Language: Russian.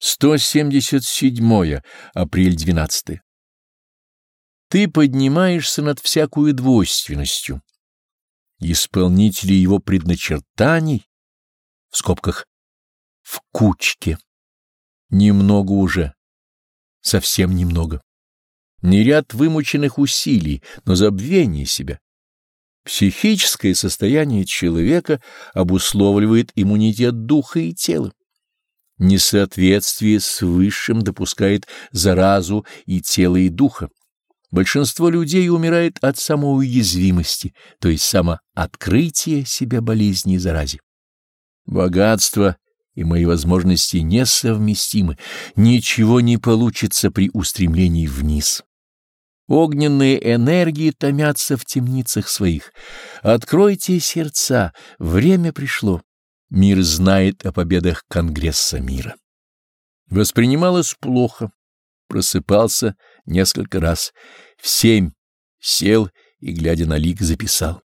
177 апрель 12 Ты поднимаешься над всякую двойственностью. Исполнители его предначертаний, в скобках, в кучке, немного уже, совсем немного. Не ряд вымученных усилий, но забвение себя. Психическое состояние человека обусловливает иммунитет духа и тела. Несоответствие с высшим допускает заразу и тела, и духа. Большинство людей умирает от самоуязвимости, то есть самооткрытия себя болезни и заразе. Богатство и мои возможности несовместимы, ничего не получится при устремлении вниз. Огненные энергии томятся в темницах своих. Откройте сердца, время пришло. Мир знает о победах Конгресса мира. Воспринималось плохо. Просыпался несколько раз. В семь сел и, глядя на лик, записал.